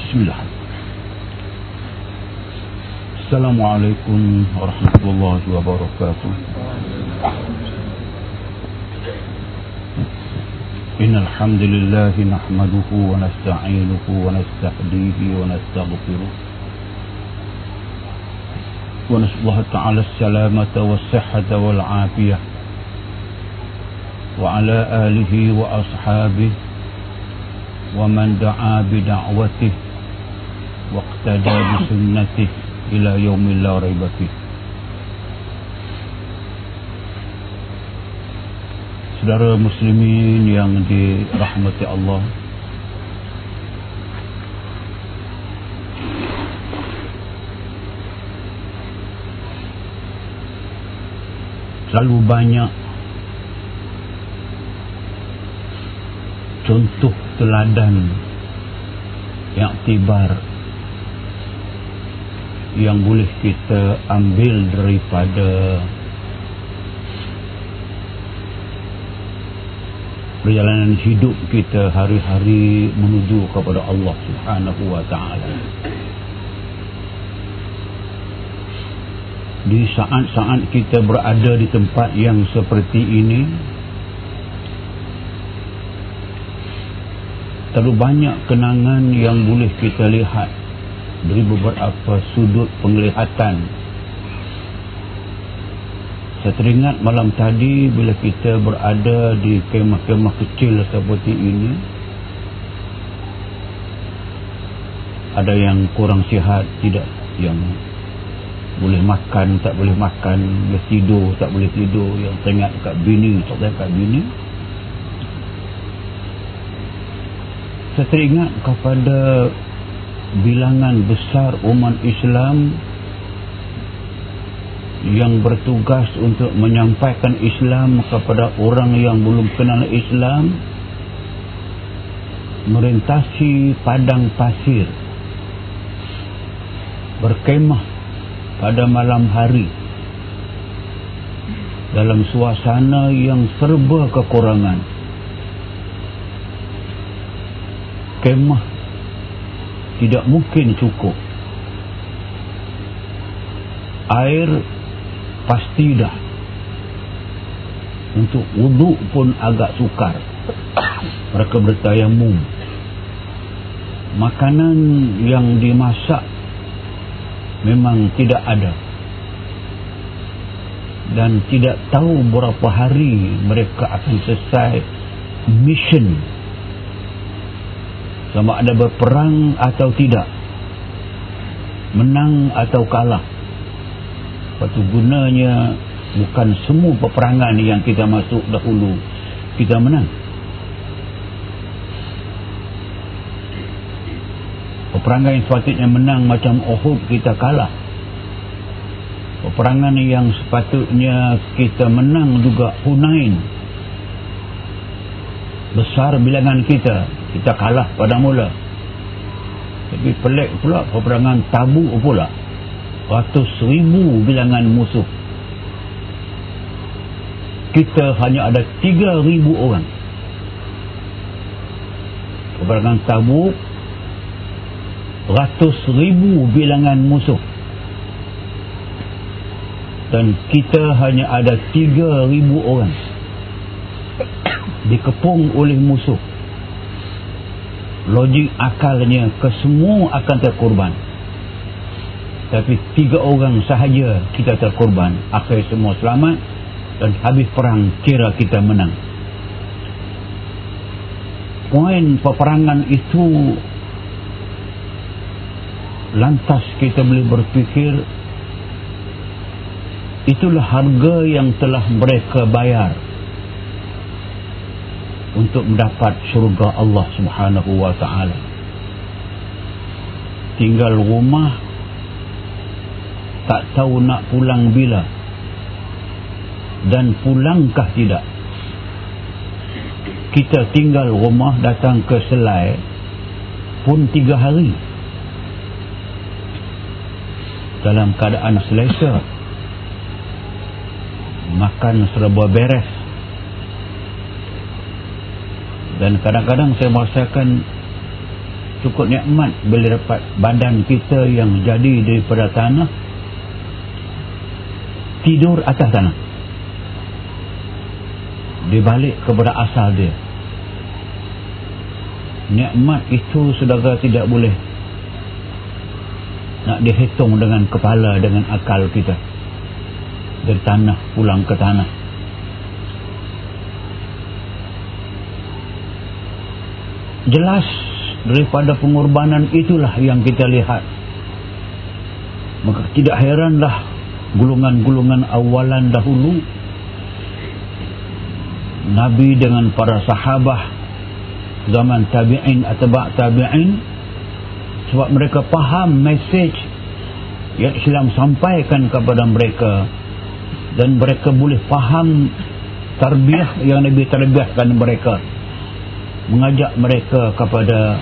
Bismillah. Assalamualaikum warahmatullahi wabarakatuh. إن الحمد لله نحمده ونستعينه ونستهديه ونستغفره ونسأل الله تعالى السلامة والصحة والعافية وعلى آله وأصحابه ومن دعا بدعوته واقتدى بسنته إلى يوم لا ريب فيه Saudara muslimin yang dirahmati Allah Selalu banyak Contoh teladan Yang tibar Yang boleh kita ambil daripada perjalanan hidup kita hari-hari menuju kepada Allah Subhanahu wa taala. Di saat-saat kita berada di tempat yang seperti ini terlalu banyak kenangan yang boleh kita lihat dari beberapa sudut penglihatan saya teringat malam tadi bila kita berada di kemah-kemah kecil seperti ini. Ada yang kurang sihat, tidak yang boleh makan, tak boleh makan, boleh tidur, tak boleh tidur, yang teringat kat bini, tak teringat kat bini. Saya teringat kepada bilangan besar umat Islam yang bertugas untuk menyampaikan Islam kepada orang yang belum kenal Islam merintasi padang pasir berkemah pada malam hari dalam suasana yang serba kekurangan kemah. Tidak mungkin cukup. Air pasti dah. Untuk wuduk pun agak sukar. Mereka bertayamum makanan yang dimasak memang tidak ada. Dan tidak tahu berapa hari mereka akan selesai mission sama ada berperang atau tidak menang atau kalah Lepas tu gunanya bukan semua peperangan yang kita masuk dahulu kita menang. Peperangan yang sepatutnya menang macam Uhud kita kalah. Peperangan yang sepatutnya kita menang juga Hunain. Besar bilangan kita, kita kalah pada mula. Tapi pelik pula peperangan Tabuk pula. Ratus ribu bilangan musuh. Kita hanya ada tiga ribu orang. Peperangan tabuk ratus ribu bilangan musuh. Dan kita hanya ada tiga ribu orang dikepung oleh musuh. Logik akalnya kesemua akan terkorban. Tapi tiga orang sahaja kita terkorban. Akhir semua selamat dan habis perang kira kita menang. Poin peperangan itu lantas kita boleh berfikir itulah harga yang telah mereka bayar untuk mendapat syurga Allah subhanahu wa ta'ala. Tinggal rumah tak tahu nak pulang bila dan pulangkah tidak. Kita tinggal rumah datang ke selai pun tiga hari. Dalam keadaan selesa makan serba beres dan kadang-kadang saya merasakan cukup nikmat bila dapat badan kita yang jadi daripada tanah tidur atas tanah. Dibalik kepada asal dia. Nikmat itu saudara tidak boleh nak dihitung dengan kepala dengan akal kita. Dari tanah pulang ke tanah jelas daripada pengorbanan itulah yang kita lihat. Maka tidak heranlah gulungan-gulungan awalan dahulu Nabi dengan para sahabah zaman tabi'in atau bak tabi'in sebab mereka faham message yang Islam sampaikan kepada mereka. Dan mereka boleh faham tarbiyah yang Nabi terbiahkan mereka mengajak mereka kepada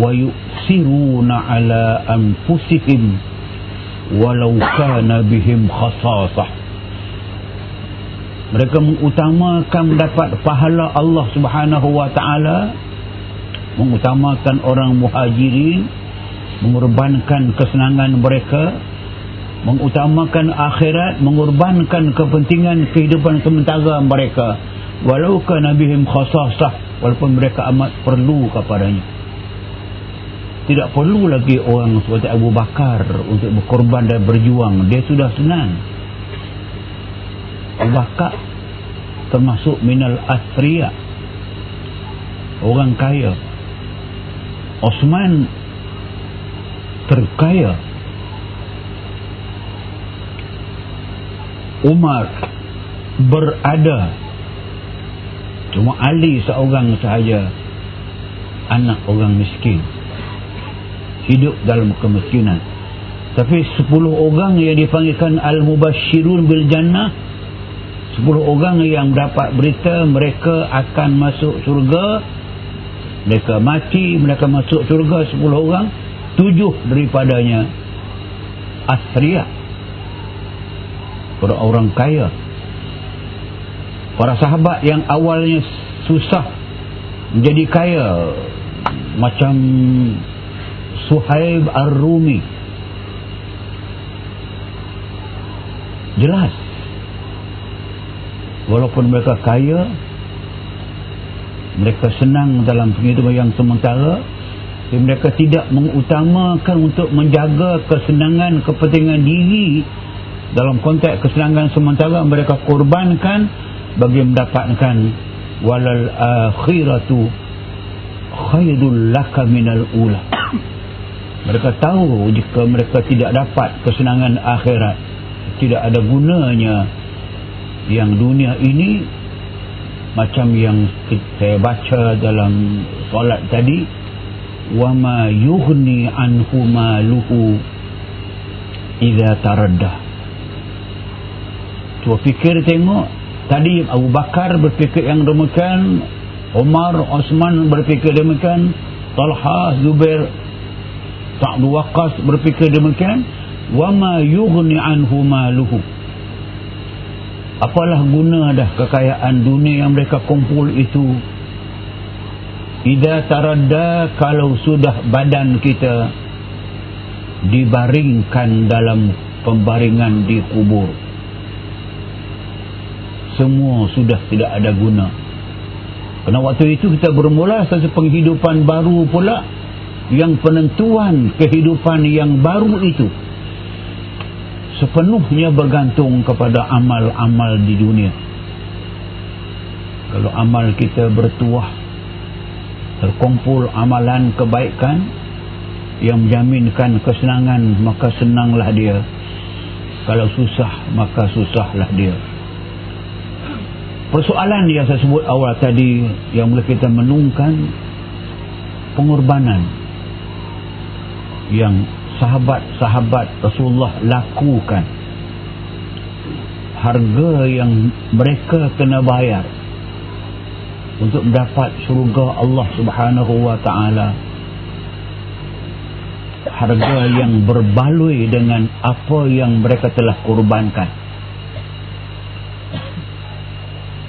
wa yusiruna ala anfusihim walau kana bihim khasasah. Mereka mengutamakan mendapat pahala Allah Subhanahu wa taala mengutamakan orang muhajirin mengorbankan kesenangan mereka mengutamakan akhirat mengorbankan kepentingan kehidupan sementara mereka walau kana bihim khasasah walaupun mereka amat perlu kepadanya. Tidak perlu lagi orang seperti Abu Bakar untuk berkorban dan berjuang. Dia sudah senang. Abu Bakar termasuk minal asriya orang kaya. Osman terkaya. Umar berada Cuma Ali seorang sahaja anak orang miskin. Hidup dalam kemiskinan. Tapi sepuluh orang yang dipanggilkan Al-Mubashirun Bil Jannah. Sepuluh orang yang dapat berita mereka akan masuk surga. Mereka mati, mereka masuk surga sepuluh orang. Tujuh daripadanya Asriya. Para orang kaya para sahabat yang awalnya susah menjadi kaya macam Suhaib Ar-Rumi. Jelas. Walaupun mereka kaya mereka senang dalam kehidupan yang sementara tapi mereka tidak mengutamakan untuk menjaga kesenangan kepentingan diri. Dalam konteks kesenangan sementara mereka korbankan bagi mendapatkan walal akhiratu khairul laka minal ula. Mereka tahu jika mereka tidak dapat kesenangan akhirat tidak ada gunanya yang dunia ini macam yang saya baca dalam solat tadi wama yughni anhu maluhu idza taradda cuba fikir tengok Tadi Abu Bakar berfikir yang demikian, Umar, Osman berfikir demikian, Talha, Zubair, Sa'du Waqas berfikir demikian, wa ma yughni anhu maluhu. Apalah guna dah kekayaan dunia yang mereka kumpul itu? Ida taradda kalau sudah badan kita dibaringkan dalam pembaringan di kubur semua sudah tidak ada guna. Kerana waktu itu kita bermula satu penghidupan baru pula yang penentuan kehidupan yang baru itu sepenuhnya bergantung kepada amal-amal di dunia. Kalau amal kita bertuah terkumpul amalan kebaikan yang menjaminkan kesenangan maka senanglah dia. Kalau susah maka susahlah dia persoalan yang saya sebut awal tadi yang boleh kita menungkan pengorbanan yang sahabat-sahabat Rasulullah lakukan. Harga yang mereka kena bayar untuk mendapat surga Allah subhanahu wa ta'ala. Harga yang berbaloi dengan apa yang mereka telah korbankan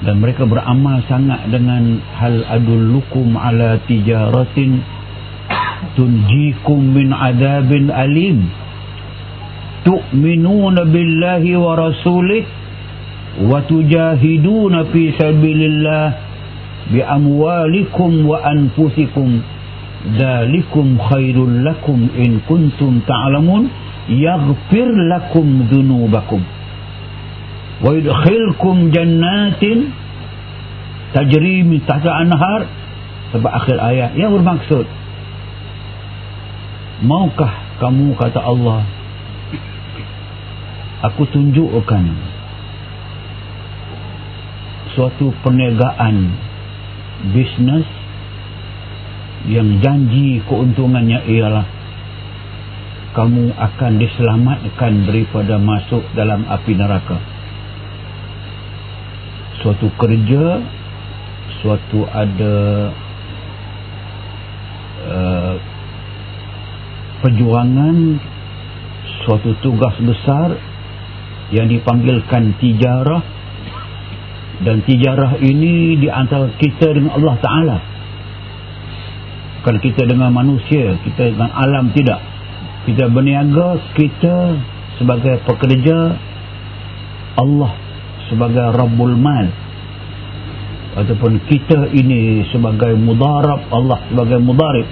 dan mereka beramal sangat dengan hal adullukum ala tijaratin tunjikum min adabin alim. Tu'minuna billahi wa rasulih wa tujahiduna fi sabilillah bi amwalikum wa anfusikum. Dalikum khairul lakum in kuntum ta'lamun. Yaghfir lakum dhunubakum wa yudkhilkum jannatin tajri min tahta anhar sebab akhir ayat yang bermaksud maukah kamu kata Allah aku tunjukkan suatu perniagaan bisnes yang janji keuntungannya ialah kamu akan diselamatkan daripada masuk dalam api neraka suatu kerja suatu ada uh, perjuangan suatu tugas besar yang dipanggilkan tijarah. Dan tijarah ini di antara kita dengan Allah Ta'ala. Bukan kita dengan manusia kita dengan alam tidak. Kita berniaga kita sebagai pekerja Allah sebagai Rabbul Mal. Ataupun kita ini sebagai mudarab Allah sebagai mudarib.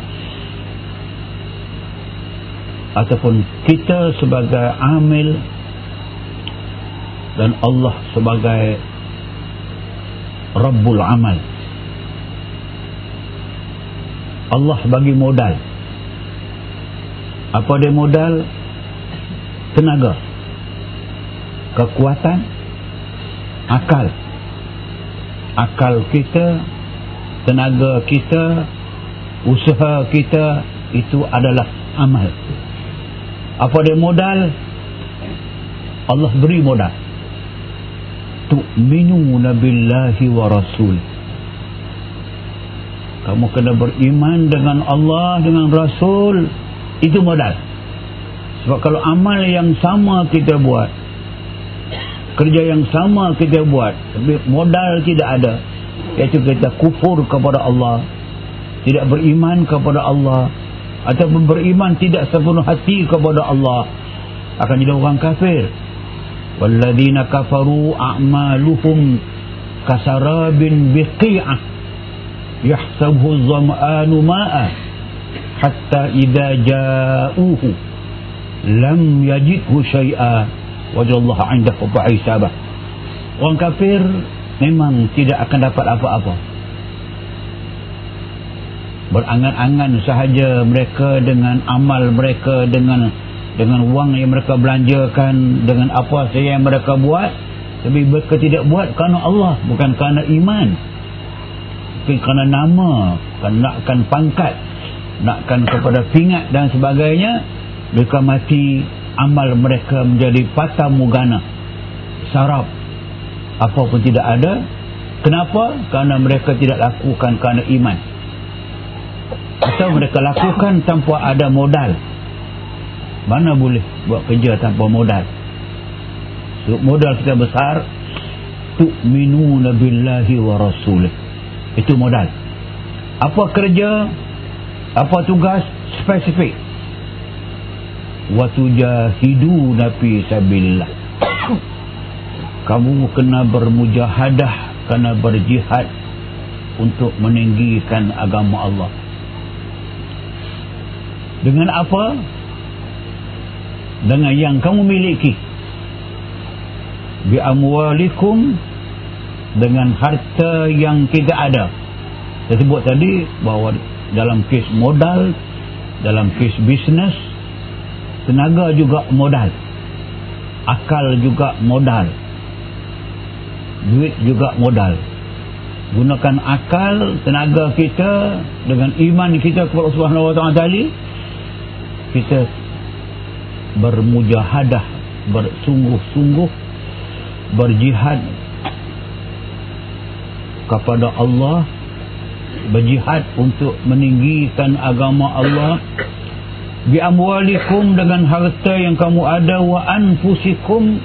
Ataupun kita sebagai amil dan Allah sebagai Rabbul Amal. Allah bagi modal. Apa dia modal? Tenaga. Kekuatan akal. Akal kita tenaga kita usaha kita itu adalah amal. Apa dia modal? Allah beri modal. Tu'minuna billahi wa rasul. Kamu kena beriman dengan Allah dengan rasul. Itu modal. Sebab kalau amal yang sama kita buat kerja yang sama kita buat. Tapi modal tidak ada. Iaitu kita kufur kepada Allah. Tidak beriman kepada Allah. Atau beriman tidak sepenuh hati kepada Allah. Akan jadi orang kafir. Walladzina kafaru a'maluhum kasarabin biqi'ah. Yahsabuhu zam'anu ma'a hatta idza ja'uhu lam yajidhu syai'a wajah Allah indah kepada sahabat orang kafir memang tidak akan dapat apa-apa. Berangan-angan sahaja mereka dengan amal mereka dengan dengan wang yang mereka belanjakan dengan apa saja yang mereka buat tapi mereka tidak buat kerana Allah bukan kerana iman. Bukan kerana nama bukan nakkan pangkat nakkan kepada pingat dan sebagainya mereka mati amal mereka menjadi patah mugana. Sarap. Apa pun tidak ada. Kenapa? kerana mereka tidak lakukan kerana iman. Atau mereka lakukan tanpa ada modal. Mana boleh buat kerja tanpa modal? So, modal kita besar. Tu'minuna billahi wa rasulih. Itu modal. Apa kerja? Apa tugas? Spesifik wa tujahiduna fi sabilillah. Kamu kena bermujahadah kena berjihad untuk meninggikan agama Allah. Dengan apa? Dengan yang kamu miliki. Bi amwalikum dengan harta yang kita ada. Saya sebut tadi bahawa dalam kes modal dalam kes bisnes tenaga juga modal. Akal juga modal. Duit juga modal. Gunakan akal tenaga kita dengan iman kita kepada Subhanahu wa taala kita bermujahadah bersungguh-sungguh berjihad kepada Allah berjihad untuk meninggikan agama Allah bi amwalikum dengan harta yang kamu ada wa anfusikum.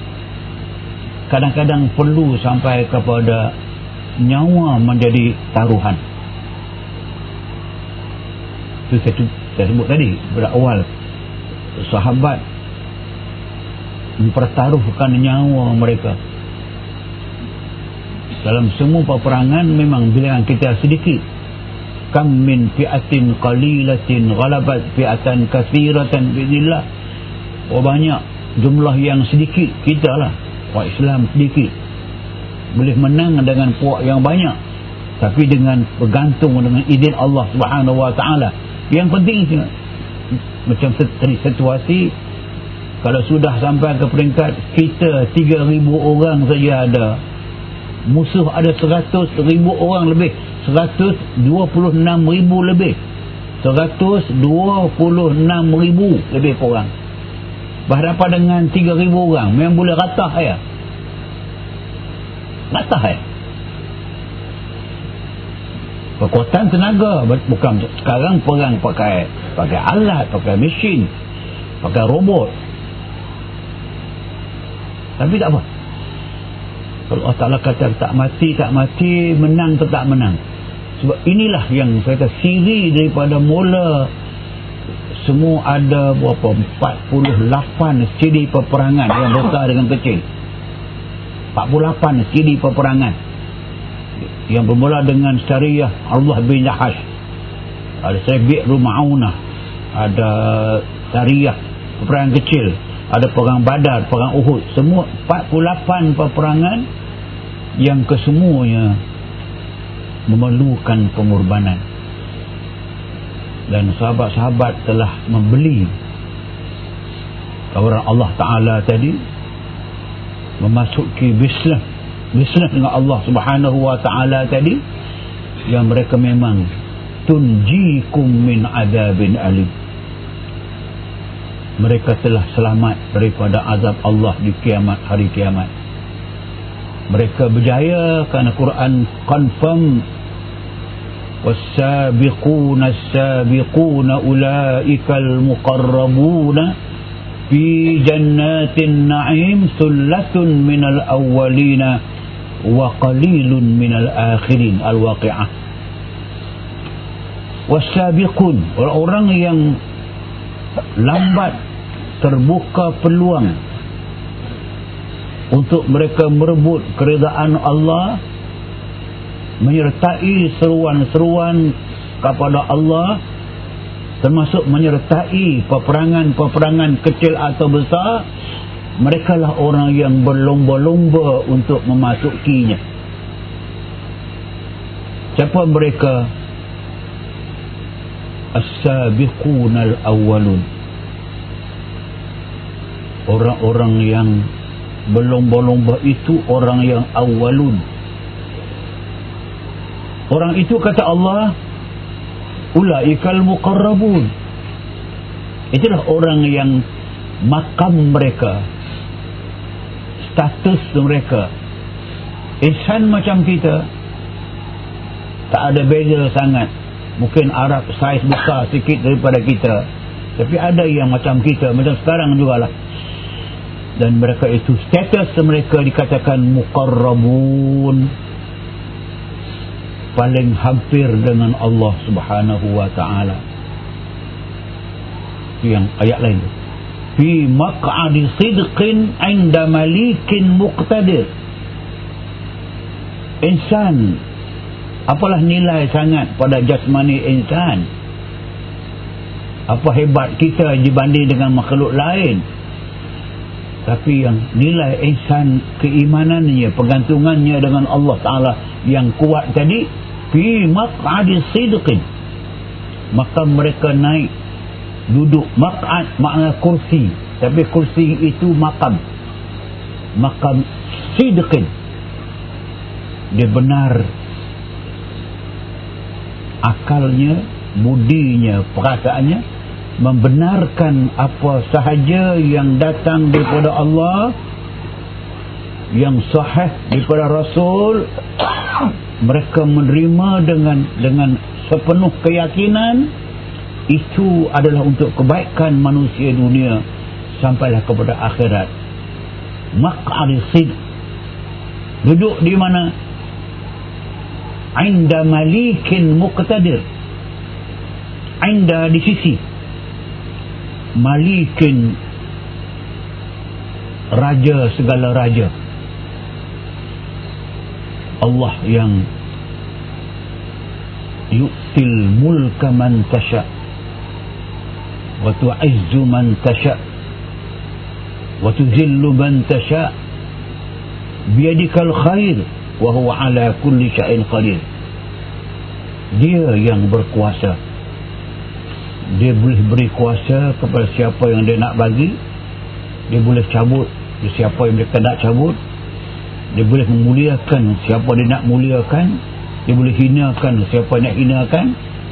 Kadang-kadang perlu sampai kepada nyawa menjadi taruhan. Itu saya, saya sebut tadi berawal. Sahabat mempertaruhkan nyawa mereka. Dalam semua peperangan memang bilangan kita sedikit kam min fi'atin qalilatin ghalabat fi'atan kathiratan bi'idillah oh banyak jumlah yang sedikit kita lah. Orang Islam sedikit. Boleh menang dengan puak yang banyak. Tapi dengan bergantung dengan izin Allah subhanahu wa ta'ala. Yang penting macam situasi kalau sudah sampai ke peringkat kita 3,000 orang saja ada. Musuh ada 100,000 orang lebih 126,000 lebih. 126,000 lebih orang berhadapan dengan 3,000 orang. Memang boleh ratah ya? Ratah ya? Kekuatan tenaga. Bukan sekarang perang pakai pakai alat pakai mesin pakai robot. Tapi tak apa Allah Ta'ala kata tak mati tak mati menang atau tak menang. Sebab inilah yang saya kata siri daripada mula semua ada berapa? 48 ciri peperangan yang besar dengan kecil. 48 ciri peperangan. Yang bermula dengan syariah Allah bin Jahash. Ada Sabiq Ruma'unah ada syariah peperangan kecil. Ada perang badar, perang uhud. Semua 48 peperangan yang kesemuanya memerlukan pengorbanan. Dan sahabat-sahabat telah membeli orang Allah Ta'ala tadi memasuki bisnes bisnes dengan Allah subhanahu wa ta'ala tadi yang mereka memang tunjikum min adabin alim. Mereka telah selamat daripada azab Allah di kiamat hari kiamat mereka berjaya kerana Quran confirm والسابقون السابقون أولئك المقربون في جنات النعيم ثلة من الأولين wa qalilun minal akhirin al-waqi'ah wasabiqun orang-orang yang lambat terbuka peluang untuk mereka merebut keredaan Allah menyertai seruan-seruan kepada Allah termasuk menyertai peperangan-peperangan kecil atau besar mereka lah orang yang berlomba-lomba untuk memasukinya. Siapa mereka? As-sabiqun al-awwalun orang-orang yang berlomba-lomba itu orang yang awalun. Orang itu kata Allah ulaikal muqarrabun. Itulah orang yang makam mereka status mereka. Insan macam kita tak ada beza sangat. Mungkin Arab saiz besar sikit daripada kita. Tapi ada yang macam kita macam sekarang jugalah dan mereka itu status mereka dikatakan muqarrabun. Paling hampir dengan Allah subhanahu wa ta'ala. Yang ayat lain fi maq'adi sidqin 'inda malikin muqtadir. Insan. Apalah nilai sangat pada jasmani insan? Apa hebat kita dibanding dengan makhluk lain tapi yang nilai insan keimanannya pergantungannya dengan Allah Ta'ala yang kuat tadi fi maq'adi sidqin. Maka mereka naik duduk maq'ad makna kursi. Tapi kursi itu makam makam sidqin. Dia benar. Akalnya budinya perasaannya membenarkan apa sahaja yang datang daripada Allah yang sahih daripada Rasul mereka menerima dengan dengan sepenuh keyakinan itu adalah untuk kebaikan manusia dunia sampailah kepada akhirat. Maq'ad sid duduk di mana? Inda malikin muqtadir. Inda di sisi malikin raja segala raja. Allah yang yu'til mulka man tasha wa tu'izzu man tasha wa tuzillu man tasha biyadikal khair wa huwa ala kulli syai'in qadir. Dia yang berkuasa dia boleh beri kuasa kepada siapa yang dia nak bagi. Dia boleh cabut siapa yang dia nak cabut. Dia boleh memuliakan siapa dia nak muliakan. Dia boleh hinakan siapa nak hinakan.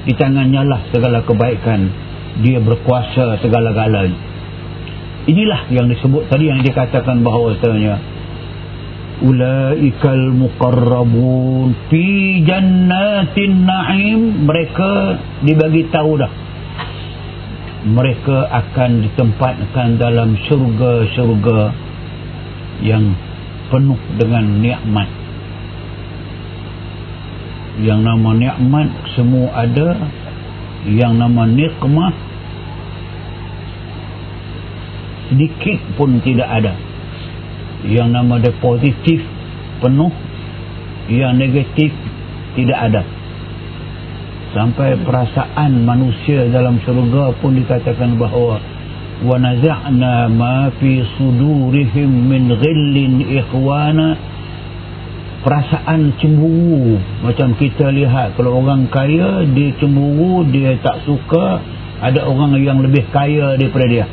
Di tangannya lah segala kebaikan. Dia berkuasa segala-galanya inilah yang disebut tadi yang dikatakan bahawa bahawasanya ulaikal muqarrabun fi jannatin na'im. Mereka dibagi tahu dah mereka akan ditempatkan dalam syurga-syurga yang penuh dengan nikmat. Yang nama nikmat semua ada yang nama nikmah sedikit pun tidak ada. Yang nama dia positif penuh yang negatif tidak ada sampai perasaan manusia dalam syurga pun dikatakan bahawa wa naza'na ma fi sudurihim min ghillin ikhwana. Perasaan cemburu. Macam kita lihat kalau orang kaya dia cemburu dia tak suka ada orang yang lebih kaya daripada dia.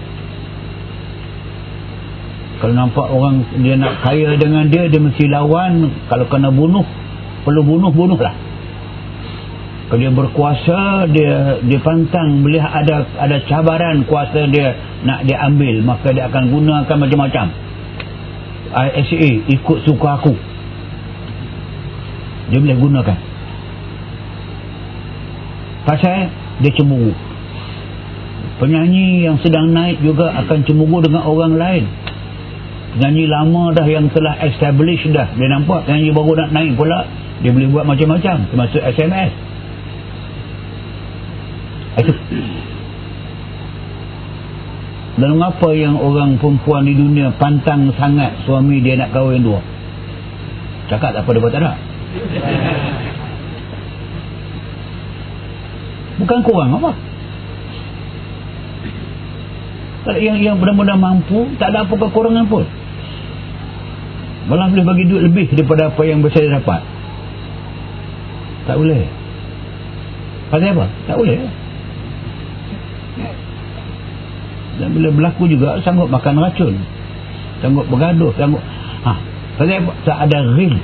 Kalau nampak orang dia nak kaya dengan dia dia mesti lawan. Kalau kena bunuh perlu bunuh bunuhlah dia berkuasa dia dia pantang melihat ada ada cabaran kuasa dia nak dia ambil maka dia akan gunakan macam-macam. ISA ikut suka aku. Dia boleh gunakan. Pasal dia cemburu. Penyanyi yang sedang naik juga akan cemburu dengan orang lain. Penyanyi lama dah yang telah establish dah. Dia nampak penyanyi baru nak naik pula dia boleh buat macam-macam termasuk SMS itu dan mengapa yang orang perempuan di dunia pantang sangat suami dia nak kahwin dua cakap tak apa dia buat tak ada Bukan kurang apa? Yang yang benar-benar mampu, tak ada apa kekurangan pun. Malah boleh bagi duit lebih daripada apa yang saya dapat. Tak boleh. Pasal apa? Tak boleh. Dan bila berlaku juga, sanggup makan racun. Sanggup bergaduh, sanggup... Ha, pasal? Tak ada real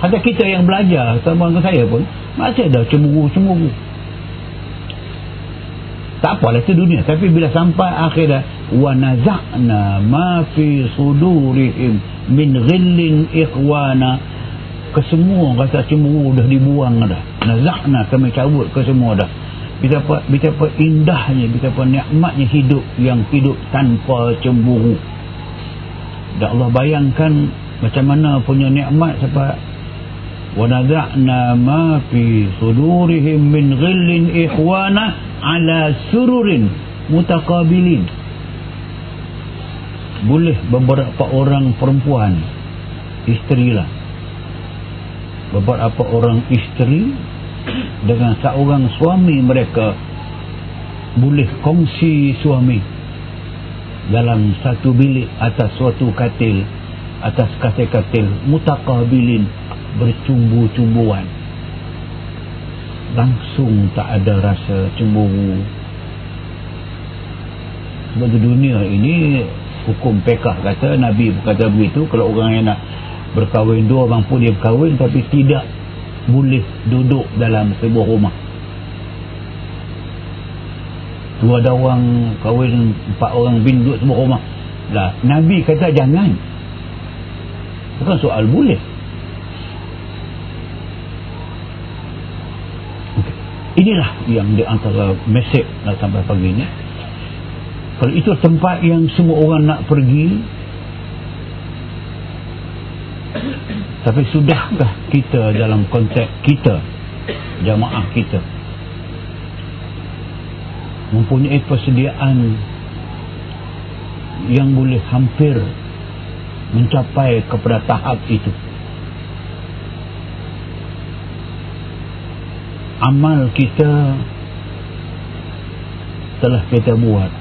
Kata kita yang belajar sama dengan saya pun masih ada cemburu-cemburu. Tak apalah itu dunia. Tapi bila sampai akhirat wa naza'na ma fi sudurihim min ghillin ikhwana kesemua rasa cemburu dah dibuang dah. Naza'na kami cabut ke semua dah. Betapa, betapa indahnya, betapa nikmatnya hidup yang hidup tanpa cemburu. Dan Allah bayangkan macam mana punya nikmat sampai ونزعنا ما في صدورهم من غل إخوانا على سرر متقابلين boleh beberapa orang perempuan isteri lah beberapa orang isteri dengan seorang suami mereka boleh kongsi suami dalam satu bilik atas suatu katil atas katil-katil mutakabilin bercumbu-cumbuan. Langsung tak ada rasa cemburu. Sebab dunia ini hukum pekah kata Nabi berkata begitu kalau orang yang nak berkahwin dua mampu dia berkahwin tapi tidak boleh duduk dalam sebuah rumah. Tu ada orang kahwin empat orang bin duduk sebuah rumah. Lah Nabi kata jangan. Bukan soal boleh. Inilah yang di antara mesej nak sampai pagi ini. Kalau itu tempat yang semua orang nak pergi tapi sudahkah kita dalam konteks kita jamaah kita mempunyai persediaan yang boleh hampir mencapai kepada tahap itu? Amal kita telah kita buat.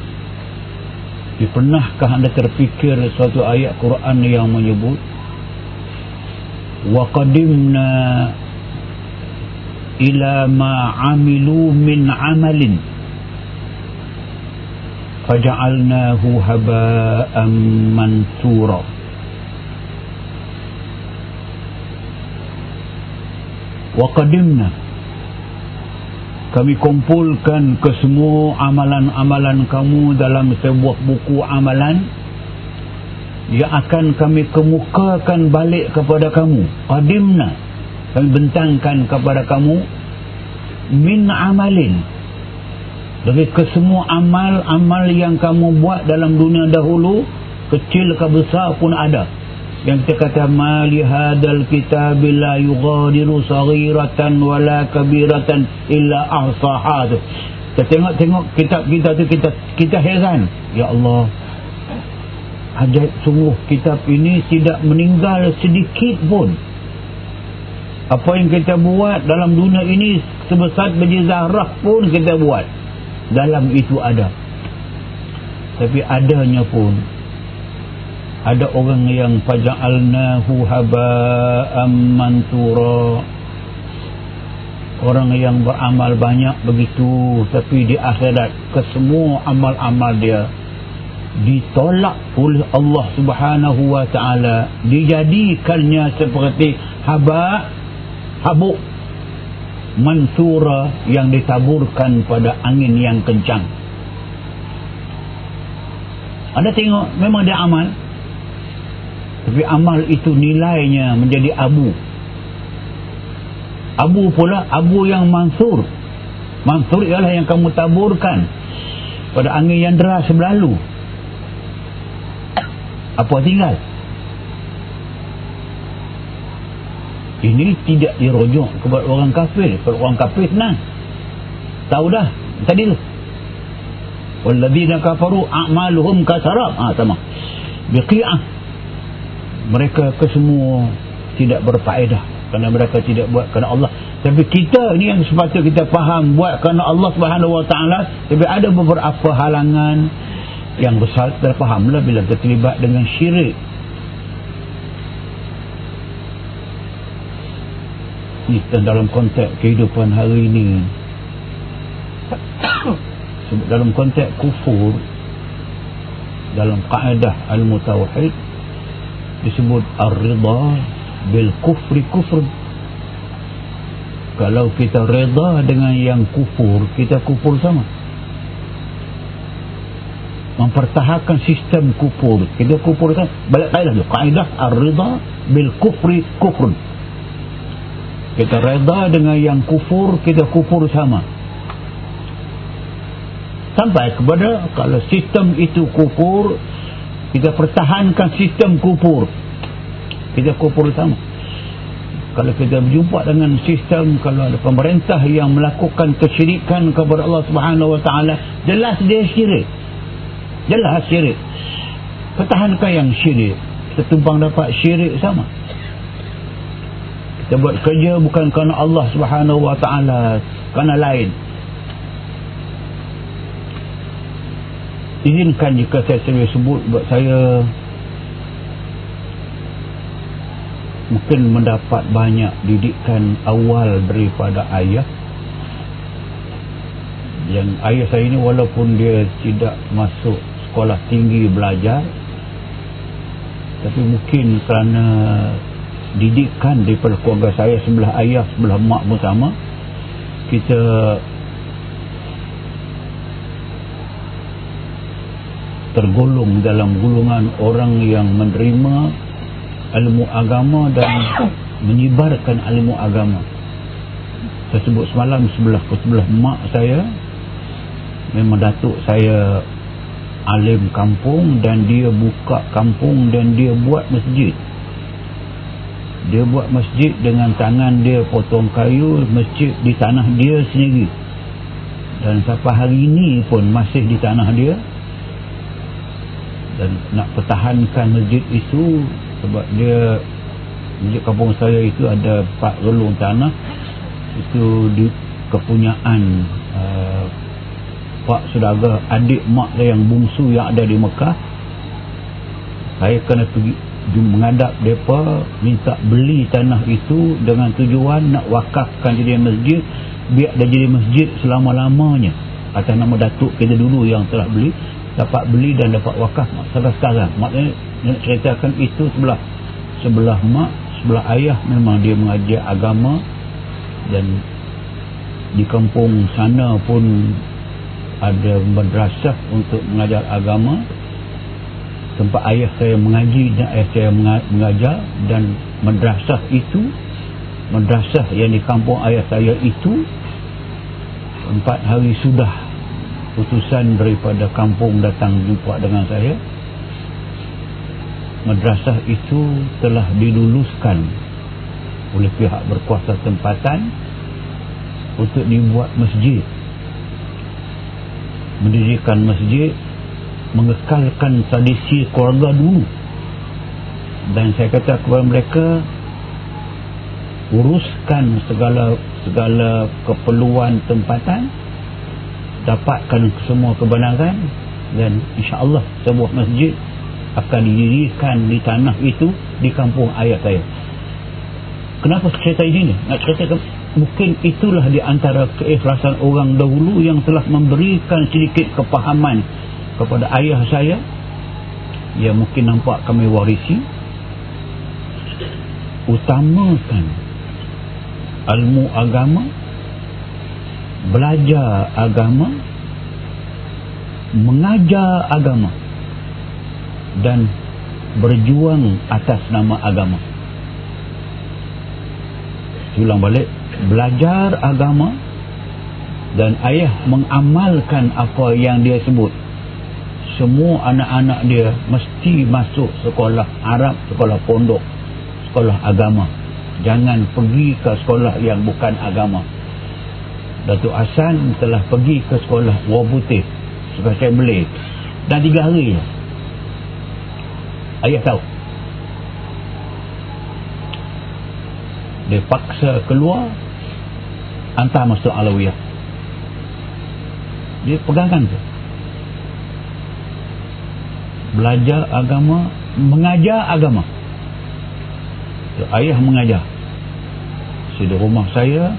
Pernahkah anda terfikir suatu ayat Quran yang menyebut ila ma amilu min amalin faja'alnahu haba'an mansura wa qadimna kami kumpulkan ke semua amalan-amalan kamu dalam sebuah buku amalan yang akan kami kemukakan balik kepada kamu. Qadimna. Kami bentangkan kepada kamu min amalin. Dari kesemua amal-amal yang kamu buat dalam dunia dahulu kecil ke besar pun ada. Yang kita kata mali hadal kitab la yughadiru saghiratan wala kabiratan illa ahsaha. Kita tengok-tengok kitab kita tu kita kita heran. Ya Allah ajaib sungguh kitab ini tidak meninggal sedikit pun. Apa yang kita buat dalam dunia ini sebesar biji zarah pun kita buat. Dalam itu ada. Tapi adanya pun ada orang yang faja'alnahu haba'am mantura orang yang beramal banyak begitu tapi di akhirat kesemua amal-amal dia ditolak oleh Allah subhanahu wa ta'ala. Dijadikannya seperti haba habuk mansura yang ditaburkan pada angin yang kencang. Anda tengok memang dia amal. Tapi amal itu nilainya menjadi abu. Abu pula abu yang mansur. Mansur ialah yang kamu taburkan pada angin yang deras berlalu apa tinggal? Ini tidak dirujuk kepada orang kafir. Kalau orang kafir senang. Tahu dah? Tadi tu walladzina kafaru a'maluhum kasarab ah sama. Biqi'ah. Mereka kesemua tidak berfaedah kerana mereka tidak buat kerana Allah. Tapi kita ni yang sepatutnya kita faham buat kerana Allah subhanahu wa ta'ala. Tapi ada beberapa halangan yang besar kita fahamlah bila kita terlibat dengan syirik. Ni dalam konteks kehidupan hari ini. Dalam konteks kufur dalam kaedah al-mutawahid disebut ar-ridha bil kufri kufr kalau kita reda dengan yang kufur kita kufur sama mempertahankan sistem kufur. Kita kufur sama balik kaedah tu kaedah ar-ridha bil kufri kufr kita reda dengan yang kufur kita kufur sama. Sampai kepada kalau sistem itu kufur kita pertahankan sistem kufur. Kita kufur sama. Kalau kita berjumpa dengan sistem kalau ada pemerintah yang melakukan kesyirikan kepada Allah subhanahu wa ta'ala jelas dia syirik jelas syirik. Pertahankan yang syirik? Kita tumpang dapat syirik sama. Kita buat kerja bukan kerana Allah subhanahu wa ta'ala kerana lain. Izinkan jika saya sendiri sebut buat saya mungkin mendapat banyak didikan awal daripada ayah. Yang ayah saya ini walaupun dia tidak masuk sekolah tinggi belajar. Tapi mungkin kerana didikan daripada keluarga saya sebelah ayah sebelah mak pun sama kita tergolong dalam golongan orang yang menerima ilmu agama dan menyebarkan ilmu agama. Saya sebut semalam sebelah sebelah mak saya memang datuk saya alim kampung dan dia buka kampung dan dia buat masjid. Dia buat masjid dengan tangan dia potong kayu masjid di tanah dia sendiri. Dan sampai hari ini pun masih di tanah dia. Dan nak pertahankan masjid itu sebab dia masjid kampung saya itu ada empat relung tanah. Itu di kepunyaan uh, pak saudara adik mak saya yang bungsu yang ada di Mekah saya kena pergi mengadap mereka minta beli tanah itu dengan tujuan nak wakafkan jadi masjid biar dia jadi masjid selama-lamanya. Atas nama datuk kita dulu yang telah beli dapat beli dan dapat wakaf sampai sekarang. Maknanya nak ceritakan itu sebelah sebelah mak sebelah ayah memang dia mengajar agama dan di kampung sana pun ada madrasah untuk mengajar agama tempat ayah saya mengaji dan ayah saya mengajar dan madrasah itu madrasah yang di kampung ayah saya itu empat hari sudah utusan daripada kampung datang jumpa dengan saya. Madrasah itu telah diluluskan oleh pihak berkuasa tempatan untuk dibuat masjid mendirikan masjid mengekalkan tradisi keluarga dulu. Dan saya kata kepada mereka uruskan segala segala keperluan tempatan dapatkan semua kebenaran dan insyaAllah sebuah masjid akan didirikan di tanah itu di kampung ayat saya. Kenapa cerita ini nak cerita mungkin itulah di antara keikhlasan orang dahulu yang telah memberikan sedikit kepahaman kepada ayah saya. Yang mungkin nampak kami warisi. Utamakan ilmu agama belajar agama mengajar agama dan berjuang atas nama agama. Ulang balik belajar agama dan ayah mengamalkan apa yang dia sebut semua anak-anak dia mesti masuk sekolah Arab, sekolah pondok, sekolah agama. Jangan pergi ke sekolah yang bukan agama. Datuk Hasan telah pergi ke sekolah sekolah saya beli. Dan tiga hari. Ayah tahu. Dia paksa keluar, hantar masuk Alawiyah. Dia pegangkan tu. Belajar agama mengajar agama. Ayah mengajar. Di rumah saya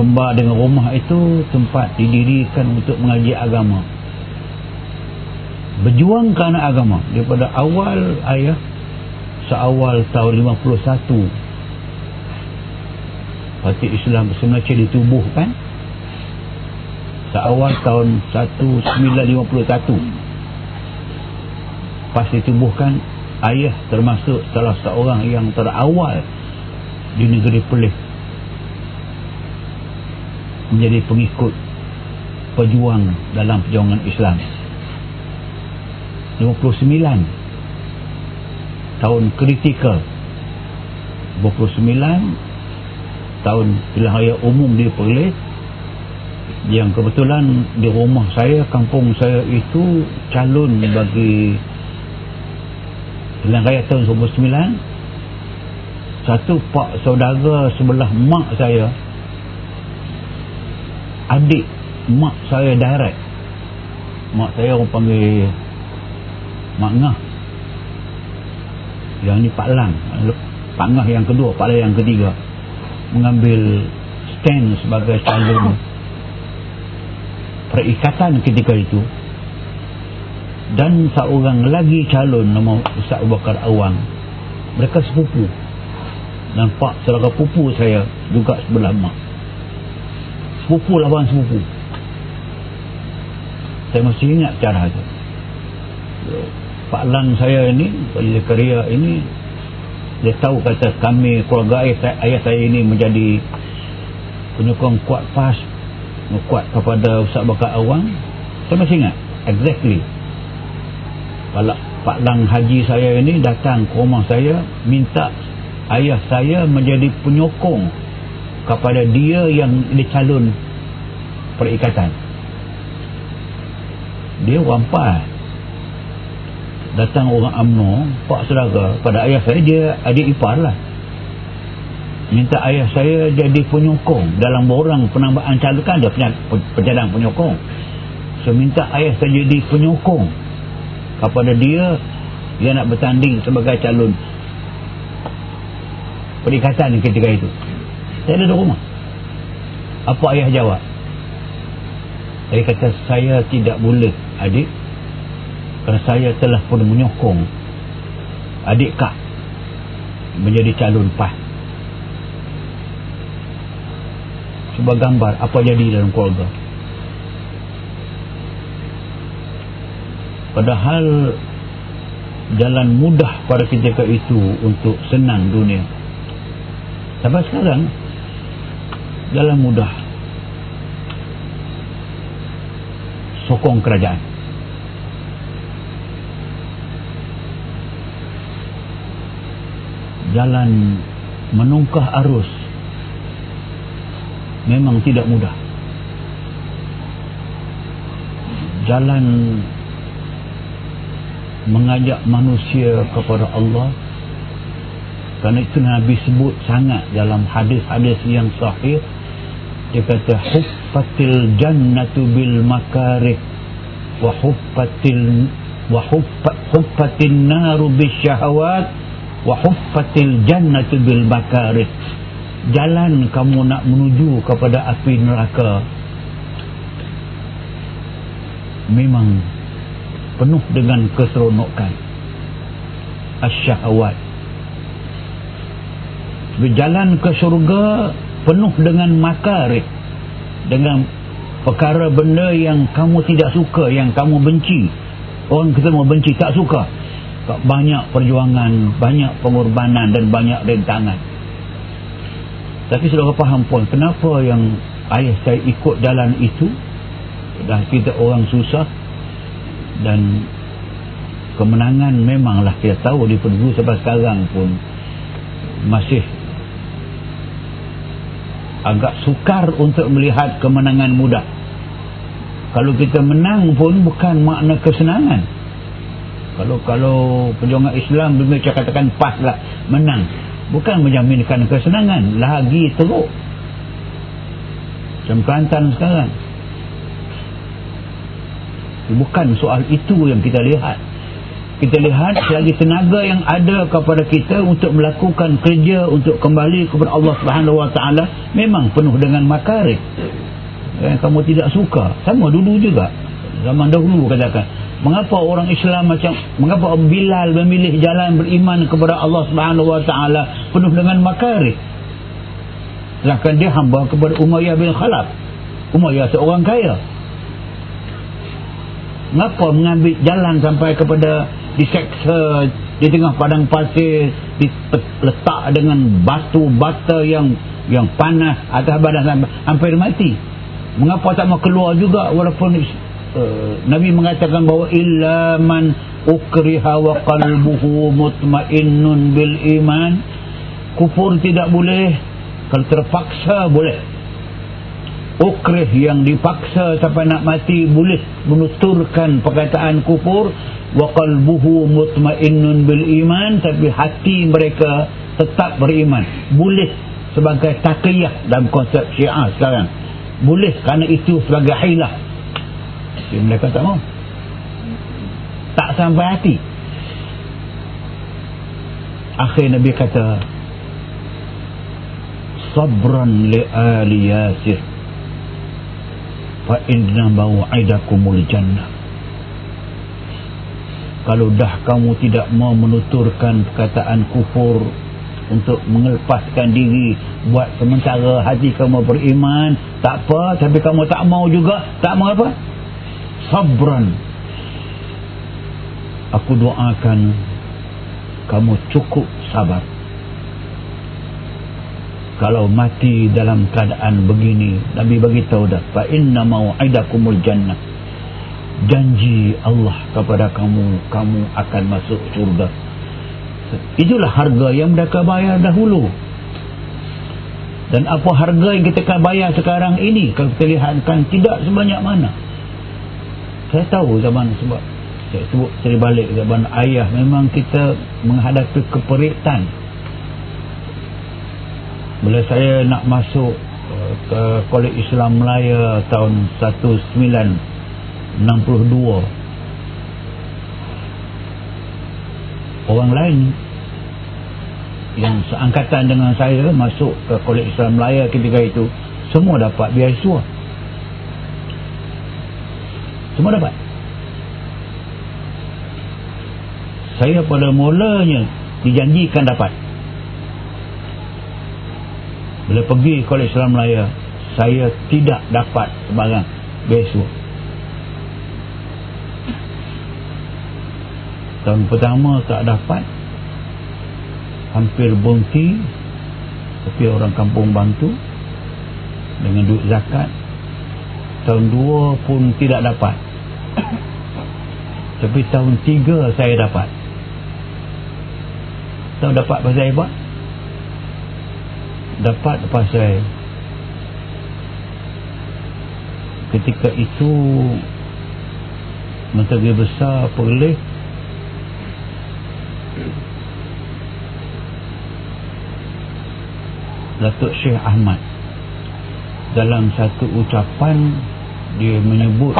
kembar dengan rumah itu tempat didirikan untuk mengajar agama. Berjuang kerana agama. Daripada awal ayah seawal tahun 51 parti Islam sebenarnya ditubuhkan seawal tahun 1951 pas ditubuhkan ayah termasuk salah seorang yang terawal di negeri Perlis. Menjadi pengikut pejuang dalam perjuangan Islam. 59 tahun kritikal. 29 tahun pilihan raya umum di Perlis yang kebetulan di rumah saya kampung saya itu calon bagi Pilihan raya tahun 99 Satu pak saudara sebelah mak saya Adik mak saya direct. Mak saya orang panggil Mak Ngah. Yang ni Pak Lang. Pak Ngah yang kedua, Pak Lang yang ketiga Mengambil stand sebagai calon Perikatan ketika itu dan seorang lagi calon nama Ustaz Abu Bakar Awang. Mereka sepupu. Dan pak saudara pupu saya juga sebelah mak. Sepupu lawan sepupu. Saya masih ingat cara itu. Pak Lang saya ini Pak Zakaria ini dia tahu kata kami keluarga ayah saya, ayah saya ini menjadi penyokong kuat pas kuat kepada Ustaz Bakar Awang. Saya masih ingat exactly. Pak Lang Haji saya ini datang ke rumah saya minta ayah saya menjadi penyokong kepada dia yang dicalon perikatan. Dia wampas datang orang UMNO pak saudara pada ayah saya dia adik ipar lah. Minta ayah saya jadi penyokong. Dalam borang penambahan calon kan ada pencadang penyokong. So minta ayah saya jadi penyokong. Kepada dia dia nak bertanding sebagai calon. Perikatan ketika itu. Saya ada rumah. Apa ayah jawab? Saya kata saya tidak boleh adik kerana saya telah pun menyokong adik kak menjadi calon PAS. Cuba gambar apa jadi dalam keluarga. Padahal jalan mudah pada ketika itu untuk senang dunia. Sampai sekarang Jalan mudah. Sokong kerajaan Jalan Menungkah arus Memang tidak mudah. Jalan Mengajak manusia kepada Allah kerana itu Nabi sebut sangat dalam hadis-hadis yang sahih. Dia kata huffatil jannatu bil makarih wa huffatil wa huffatil naru bis wa huffatil jannatu bil makarih jalan kamu nak menuju kepada api neraka memang penuh dengan keseronokan. Asyahawat berjalan ke syurga penuh dengan makarih dengan perkara benda yang kamu tidak suka yang kamu benci. Orang kita mau benci tak suka banyak perjuangan banyak pengorbanan dan banyak rintangan. Tapi sudah faham pun kenapa yang ayah saya ikut jalan itu? Dan kita orang susah dan kemenangan memanglah kita tahu di penduduk sampai sekarang pun masih agak sukar untuk melihat kemenangan mudah. Kalau kita menang pun bukan makna kesenangan kalau kalau perjuangan Islam bila saya katakan pas lah menang. Bukan menjaminkan kesenangan lagi teruk. Macam Kelantan sekarang. Bukan soal itu yang kita lihat. Kita lihat selagi tenaga yang ada kepada kita untuk melakukan kerja untuk kembali kepada Allah Subhanahu Wa Taala memang penuh dengan makarih yang kamu tidak suka sama dulu juga. Zaman dahulu katakan mengapa orang Islam macam mengapa Bilal memilih jalan beriman kepada Allah Subhanahu Wa Taala penuh dengan makarih sedangkan dia hamba kepada Umayyah bin Khalaf. Umayyah seorang kaya. Mengapa mengambil jalan sampai kepada diseksa di tengah padang pasir diletak dengan batu bata yang yang panas atas badan hampir mati? Mengapa tak mau keluar juga walaupun uh, Nabi mengatakan bahawa illa man ukriha wa qalbuhu mutmainnun bil iman kufur tidak boleh kalau terpaksa boleh. Ukrih yang dipaksa sampai nak mati boleh menuturkan perkataan kufur wa qalbuhu mutmainnun bil iman tapi hati mereka tetap beriman. Boleh sebagai taqiyah dalam konsep syiah sekarang. Boleh kerana itu sebagai hilah tapi mereka tak mau tak sampai hati. Akhir Nabi kata sabran li ali yasir. Fa inna maw'idakumul jannah. Kalau dah kamu tidak mau menuturkan perkataan kufur untuk mengelepaskan diri buat sementara hati kamu beriman tak apa. Tapi kamu tak mau juga tak mau apa sabran. Aku doakan kamu cukup sabar. Kalau mati dalam keadaan begini Nabi bagi tahu dah fa inna mau'idakumul jannah. Janji Allah kepada kamu kamu akan masuk surga itulah harga yang mereka bayar dahulu. Dan apa harga yang kita akan bayar sekarang ini? Kalau kita lihatkan tidak sebanyak mana saya tahu zaman sebab saya sebut saya balik zaman ayah memang kita menghadapi keperitan. Bila saya nak masuk uh, ke Kolej Islam Melaya tahun 1962 orang lain yang seangkatan dengan saya masuk ke Kolej Islam Melaya ketika itu semua dapat biasa semua dapat? Saya pada mulanya dijanjikan dapat. Bila pergi Kolej Islam Melaya saya tidak dapat sebarang biasa tahun pertama tak dapat. Hampir berhenti. Tapi orang kampung bantu dengan duit zakat tahun dua pun tidak dapat. Tapi tahun tiga saya dapat. Tahu dapat pasal hebat? Dapat pasal ketika itu menteri besar perleh Datuk Syekh Ahmad dalam satu ucapan dia menyebut.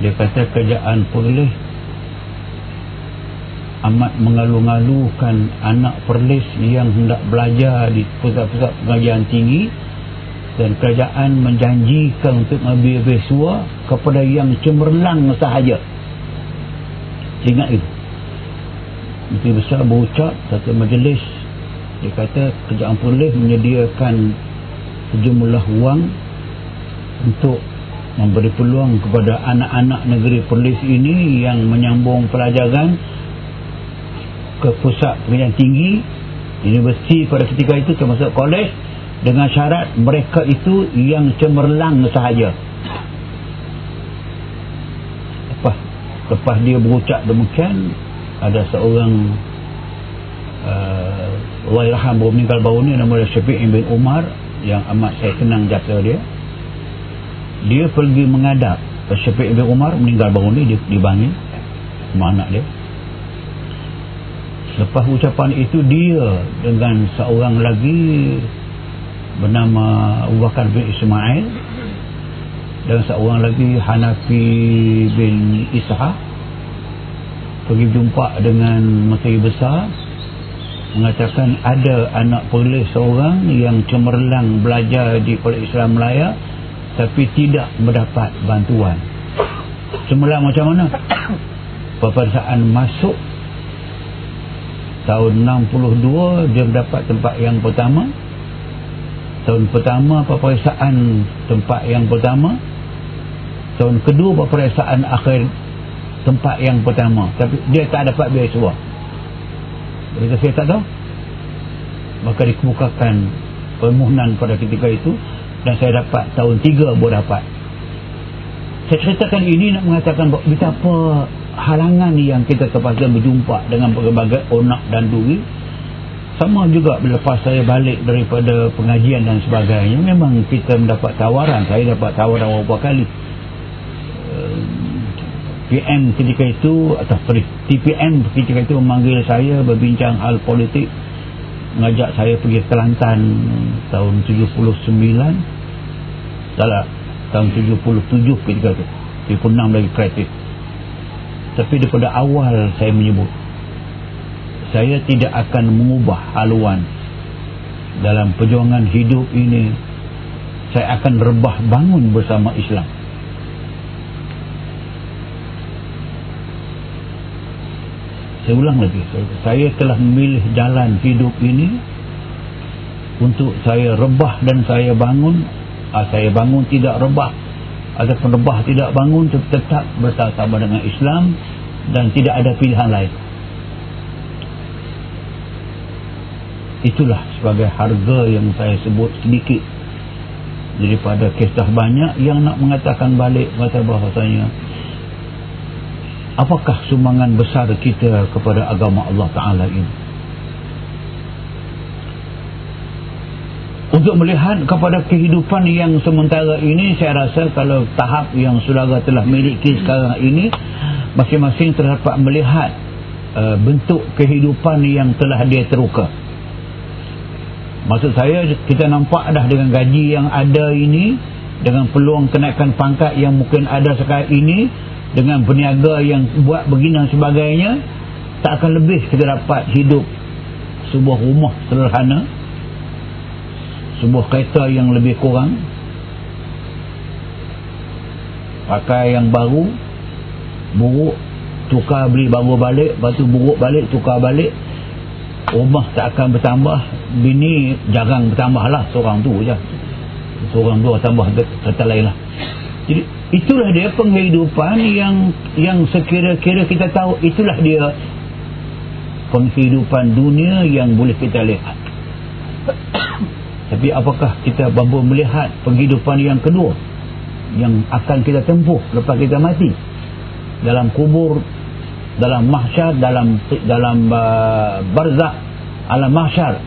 Dia kata kerajaan Perlis amat mengalu-ngalukan anak Perlis yang hendak belajar di pusat-pusat pengajian tinggi dan kerajaan menjanjikan untuk mengambil beasiswa kepada yang cemerlang sahaja. Ingat itu. Menteri Besar berucap satu majlis. Dia kata kerajaan Perlis menyediakan sejumlah wang untuk memberi peluang kepada anak-anak negeri Perlis ini yang menyambung pelajaran ke pusat pengajian tinggi universiti pada ketika itu termasuk kolej dengan syarat mereka itu yang cemerlang sahaja. Lepas, lepas dia berucap demikian ada seorang uh, Allah Irham baru meninggal baru ni nama dia Syafiq bin Umar yang amat saya kenang jasa dia dia pergi mengadap Syafiq bin Umar meninggal baru ni di, di Bangil sama anak dia. Lepas ucapan itu dia dengan seorang lagi bernama Abu Bakar bin Ismail dan seorang lagi Hanafi bin Ishaq pergi jumpa dengan Menteri Besar mengatakan ada anak polis seorang yang cemerlang belajar di Kolej Islam Melaya tapi tidak mendapat bantuan. Cemerlang macam mana? Peperiksaan masuk. Tahun 62 dia mendapat tempat yang pertama. Tahun pertama peperiksaan tempat yang pertama. Tahun kedua peperiksaan akhir tempat yang pertama. Tapi dia tak dapat beasiswa Berita saya tak tahu. Maka dikemukakan Permohonan pada ketika itu Dan saya dapat tahun tiga boleh dapat. Saya ceritakan ini Nak mengatakan Betapa halangan yang kita terpaksa berjumpa Dengan berbagai onak dan duri. Sama juga lepas saya balik Daripada pengajian dan sebagainya Memang kita mendapat tawaran. Saya dapat tawaran beberapa kali. PM ketika itu atau TPM ketika itu memanggil saya berbincang hal politik mengajak saya pergi ke Kelantan tahun 79 salah tahun 77 ketika itu 76 lagi kreatif. Tapi daripada awal saya menyebut saya tidak akan mengubah haluan dalam perjuangan hidup ini. Saya akan rebah bangun bersama Islam saya ulang lagi. Saya telah memilih jalan hidup ini untuk saya rebah dan saya bangun. Ah, saya bangun tidak rebah. Ataupun rebah tidak bangun tetap bersama dengan Islam dan tidak ada pilihan lain. Itulah sebagai harga yang saya sebut sedikit. Daripada kisah banyak yang nak mengatakan balik kata bahasanya apakah sumbangan besar kita kepada agama Allah Ta'ala ini? Untuk melihat kepada kehidupan yang sementara ini saya rasa kalau tahap yang saudara telah miliki sekarang ini masing-masing terdapat melihat uh, bentuk kehidupan yang telah dia teruka maksud saya kita nampak dah dengan gaji yang ada ini dengan peluang kenaikan pangkat yang mungkin ada sekarang ini dengan peniaga yang buat begini dan sebagainya tak akan lebih kita dapat hidup sebuah rumah sederhana sebuah kereta yang lebih kurang pakai yang baru buruk tukar beli baru balik lepas tu buruk balik tukar balik rumah tak akan bertambah bini jarang bertambah lah seorang tu je. Seorang dua tambah kata lain lah jadi itulah dia penghidupan yang yang sekira-kira kita tahu. Itulah dia penghidupan dunia yang boleh kita lihat. Tapi apakah kita mampu melihat penghidupan yang kedua? Yang akan kita tempuh lepas kita mati? Dalam kubur dalam mahsyar dalam dalam uh, barzakh alam mahsyar.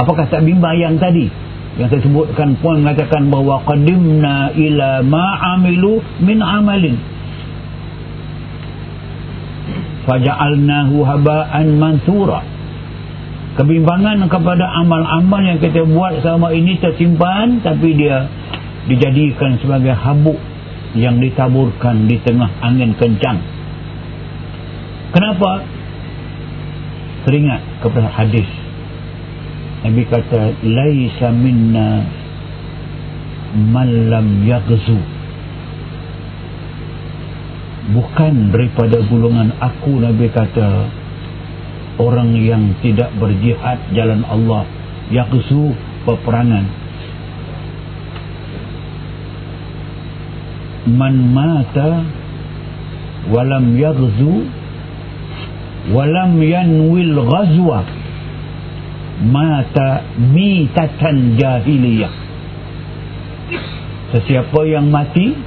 Apakah tak bimbang yang tadi yang saya sebutkan pun mengatakan bahawa qadimna ila ma amilu min amalin. Faja'alnahu haba'an mansura. Kebimbangan kepada amal-amal yang kita buat selama ini tersimpan tapi dia dijadikan sebagai habuk yang ditaburkan di tengah angin kencang. Kenapa? Teringat kepada hadis Nabi kata laisa minna man lam yaghzu. Bukan daripada golongan aku Nabi kata orang yang tidak berjihad jalan Allah. Yaqsu peperangan. Man mata walam yaghzu walam yanwil ghazwa mata mitatan jahiliyah sesiapa yang mati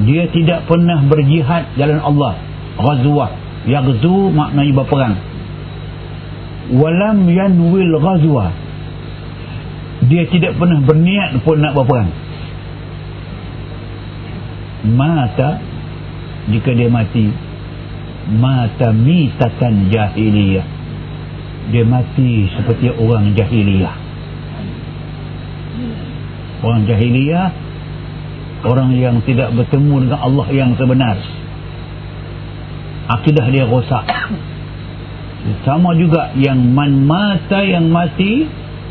dia tidak pernah berjihad jalan Allah ghazwah Yaghzu maknanya berperang. Walam yanwil ghazwa. Dia tidak pernah berniat pun nak berperang. Mata jika dia mati mata mitatan jahiliyah. Dia mati seperti orang jahiliyah. Orang jahiliyah orang yang tidak bertemu dengan Allah yang sebenar. Akidah dia rosak. Sama juga yang man mata yang mati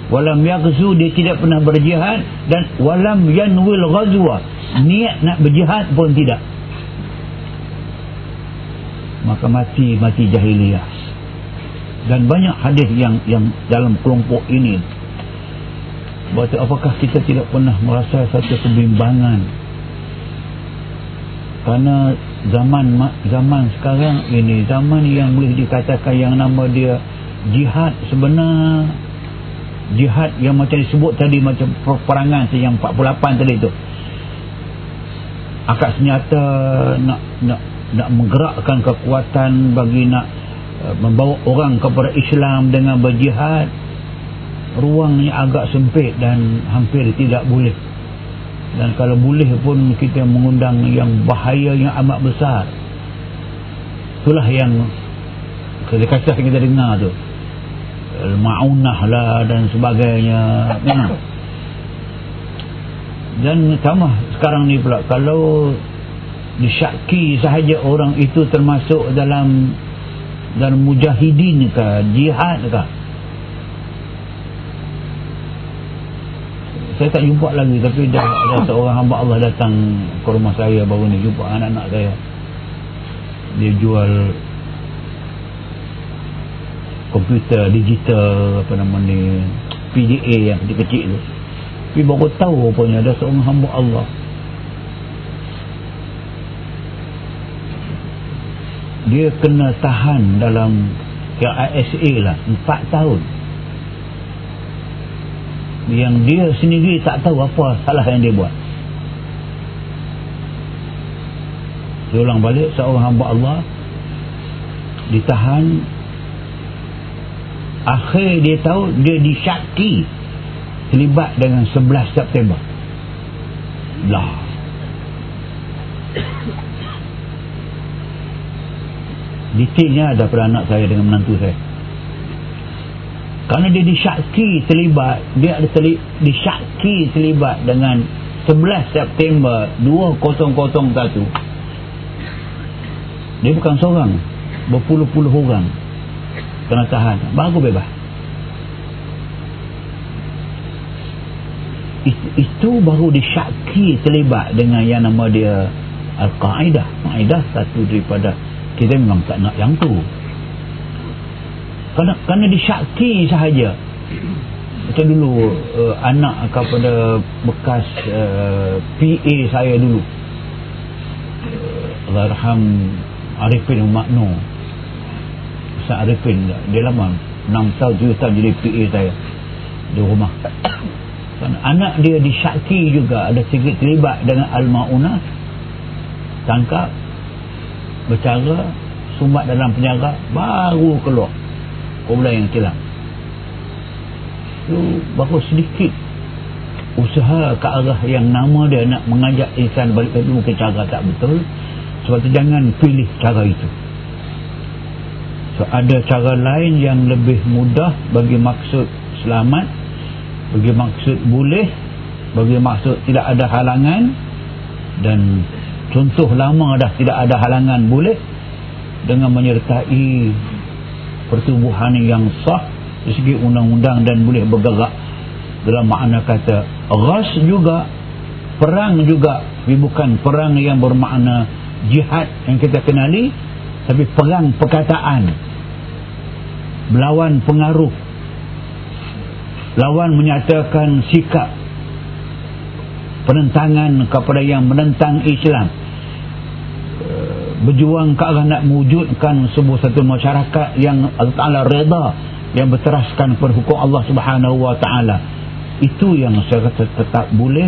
walam yaghzu dia tidak pernah berjihad dan walam yanwil ghazwa niat nak berjihad pun tidak. Maka mati mati jahiliyah dan banyak hadis yang yang dalam kelompok ini. Berarti apakah kita tidak pernah merasa satu kebimbangan? Karena zaman zaman sekarang ini zaman yang boleh dikatakan yang nama dia jihad sebenar. Jihad yang macam disebut tadi macam perangan yang 48 tadi tu. Akad senyata nak nak nak menggerakkan kekuatan bagi nak membawa orang kepada Islam dengan berjihad ruangnya agak sempit dan hampir tidak boleh. Dan kalau boleh pun kita mengundang yang bahaya yang amat besar. Itulah yang kisah kita dengar tu. Ma'unah lah dan sebagainya. Dan sama sekarang ni pula kalau disyaki sahaja orang itu termasuk dalam dalam mujahidin ke jihad ke saya tak jumpa lagi tapi dah ada seorang hamba Allah datang ke rumah saya baru ni jumpa anak-anak saya. Dia jual komputer digital apa nama ni PDA yang kecil-kecil tu. Tapi baru tahu rupanya ada seorang hamba Allah dia kena tahan dalam yang ISA lah 4 tahun. Yang dia sendiri tak tahu apa salah yang dia buat. Diulang balik seorang hamba Allah ditahan. Akhir dia tahu dia disyaki terlibat dengan 11 September. Lah detailnya ada pada anak saya dengan menantu saya. Kerana dia disyaki terlibat dia ada terli, disyaki terlibat dengan 11 September 2001 dia bukan seorang berpuluh-puluh orang kena tahan. Baru bebas. Itu, itu baru disyaki terlibat dengan yang nama dia Al-Qa'idah Qa'idah satu daripada kita memang tak nak yang tu. Kerana, kerana disyaki sahaja. Macam dulu uh, anak kepada bekas uh, PA saya dulu. Uh, Allahyarham Arifin Makno Ustaz Arifin dia lama 6 tahun 7 tahun jadi PA saya. Di rumah. Kan anak dia disyaki juga ada sedikit terlibat dengan Al-Ma'unah. Tangkap bercara sumbat dalam penjara baru keluar. Kumpulan yang hilang. Itu baru sedikit usaha ke arah yang nama dia nak mengajak insan balik ke ke cara tak betul. Sebab tu jangan pilih cara itu. So, ada cara lain yang lebih mudah bagi maksud selamat, bagi maksud boleh, bagi maksud tidak ada halangan dan contoh lama dah tidak ada halangan boleh dengan menyertai pertubuhan yang sah dari segi undang-undang dan boleh bergerak. Dalam makna kata ghas juga perang juga. Bukan perang yang bermakna jihad yang kita kenali tapi perang perkataan. Melawan pengaruh. Lawan menyatakan sikap penentangan kepada yang menentang Islam. Berjuang ke arah nak mewujudkan sebuah satu masyarakat yang Allah Ta'ala reda yang berteraskan kepada hukum Allah Subhanahu Wa Ta'ala. Itu yang saya kata tetap boleh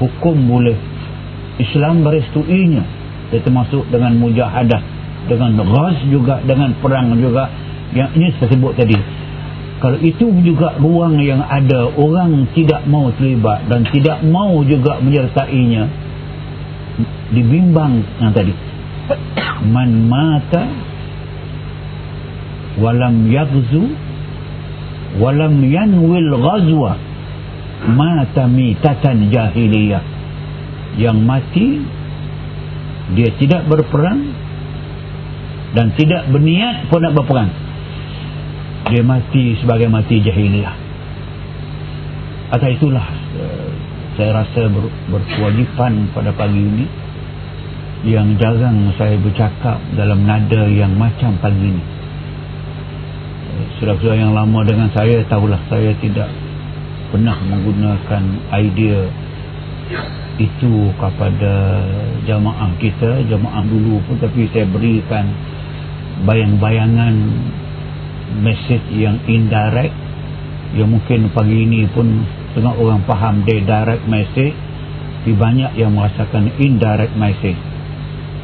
hukum boleh. Islam merestuinya dia termasuk dengan mujahadah dengan ghaz juga dengan perang juga. Yang ini saya sebut tadi kalau itu juga ruang yang ada orang tidak mau terlibat dan tidak mau juga menyertainya dibimbang yang tadi. Man mata walam yaghzu walam yanwil ghazwa mata mitatan jahiliyah. Yang mati dia tidak berperang dan tidak berniat pun nak berperang dia mati sebagai mati jahiliyah atas itulah uh, saya rasa ber, berkewajipan pada pagi ini yang jarang saya bercakap dalam nada yang macam pagi ini. Uh, sudah-sudah yang lama dengan saya tahulah saya tidak pernah menggunakan idea itu kepada jamaah kita jamaah dulu pun. Tapi saya berikan bayang-bayangan message yang indirect yang mungkin pagi ini pun tengah orang faham dia direct message tapi banyak yang merasakan indirect message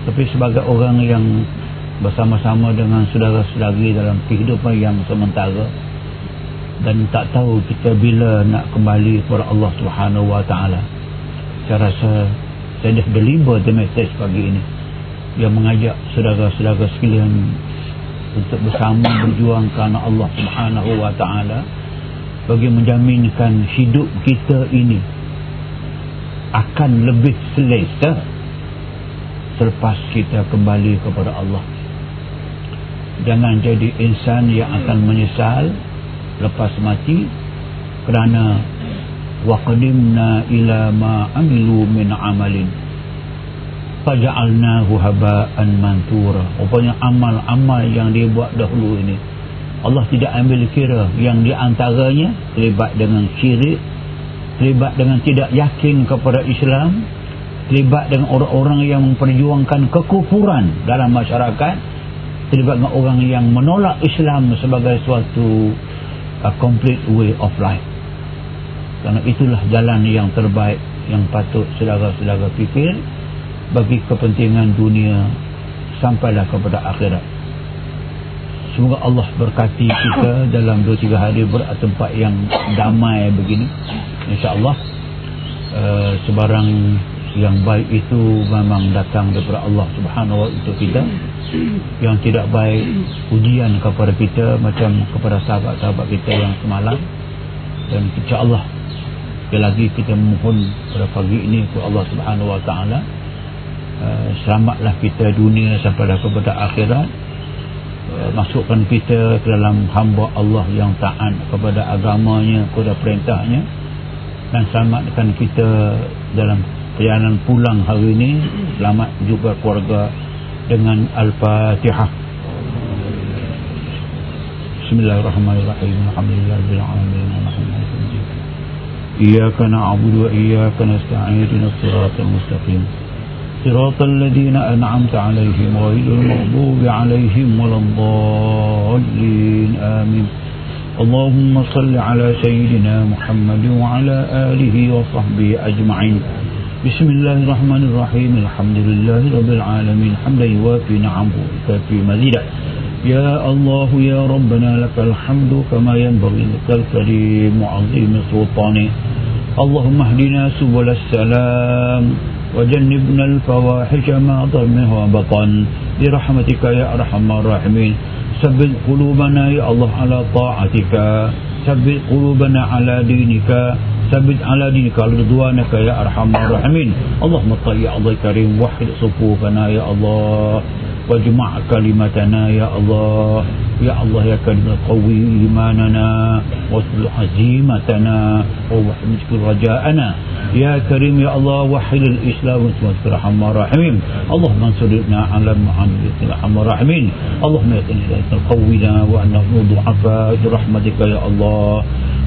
tapi sebagai orang yang bersama-sama dengan saudara-saudari dalam kehidupan yang sementara dan tak tahu kita bila nak kembali kepada Allah Subhanahu Wa Taala. Saya rasa saya dah deliver the message pagi ini yang mengajak saudara-saudara sekalian untuk bersama berjuang kerana Allah Subhanahu wa taala bagi menjaminkan hidup kita ini akan lebih selesa selepas kita kembali kepada Allah. Jangan jadi insan yang akan menyesal lepas mati kerana waqadimna ila ma amilu min amalin faja'alnahu haba'an mantura rupanya amal-amal yang dia buat dahulu ini Allah tidak ambil kira yang diantaranya terlibat dengan syirik terlibat dengan tidak yakin kepada Islam terlibat dengan orang-orang yang memperjuangkan kekufuran dalam masyarakat terlibat dengan orang yang menolak Islam sebagai suatu a complete way of life. Kerana itulah jalan yang terbaik yang patut saudara-saudara fikir bagi kepentingan dunia sampailah kepada akhirat. Semoga Allah berkati kita dalam 2-3 hari bertempat yang damai begini. insyaAllah uh, sebarang yang baik itu memang datang daripada Allah subhanahu wa untuk kita. Yang tidak baik ujian kepada kita macam kepada sahabat-sahabat kita yang semalam. Dan insyaAllah sekali lagi kita memohon pada pagi ini kepada Allah subhanahu wa ta'ala Eh, selamatlah kita dunia sampai dah kepada akhirat. Eh, masukkan kita ke dalam hamba Allah yang taat kepada agamanya kepada perintahnya. Dan selamatkan kita dalam perjalanan pulang hari ini. Selamat juga keluarga dengan Al-Fatihah. Bismillahirrahmanirrahim. Alhamdulillahirrahmanirrahim Iyaka na'abudu wa iyaka nasta'ayirin Surat al-Mustaqim صراط الذين أنعمت عليهم غير المغضوب عليهم ولا الضالين. آمين. اللهم صل على سيدنا محمد وعلى آله وصحبه أجمعين. بسم الله الرحمن الرحيم. الحمد لله رب العالمين. حمدا يوافي نعمه ويكافي مزيدا. يا الله يا ربنا لك الحمد كما ينبغي لك الكريم. وعظيم سلطانه. اللهم اهدنا سبل السلام. وجنبنا الفواحش ما ظلمه وبطن برحمتك يا أرحم الراحمين. ثبت قلوبنا يا الله على طاعتك. ثبت قلوبنا على دينك. ثبت على دينك رضوانك يا أرحم الراحمين. اللهم طيع الله الكريم وحد صفوفنا يا الله. واجمع كلمتنا يا الله. يا الله يا كريم قوي إيماننا. واصل عزيمتنا. ووحمد رجاءنا. يا كريم يا الله وحل الإسلام وانت رحم الراحمين. اللهم انصرنا على محمد رحم الراحمين. اللهم يا كريم قوينا وأن ضعفاء برحمتك يا الله.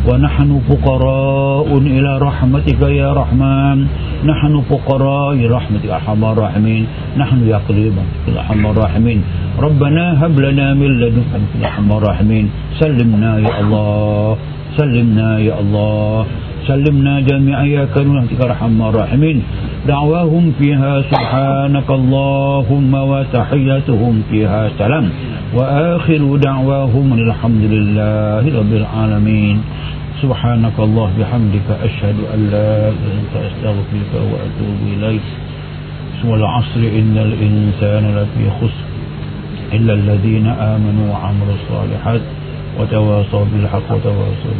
ونحن فقراء إلى رحمتك يا رحمن. نحن فقراء إلى رحمتك أرحم الراحمين. نحن يا قريب أرحم الراحمين. ربنا هب لنا من لدنك أرحم الراحمين. سلمنا يا الله سلمنا يا الله. سلمنا جميعا يا كريم يا أرحم الراحمين. دعواهم فيها سبحانك اللهم وتحيتهم فيها سلام. وآخر دعواهم الحمد لله رب العالمين. سبحانك الله بحمدك أشهد أن لا إله إلا أنت أستغفرك وأتوب إليك. والعصر إن الإنسان لفي خسر. إلا الذين آمنوا وعملوا الصالحات وتواصوا بالحق وتواصوا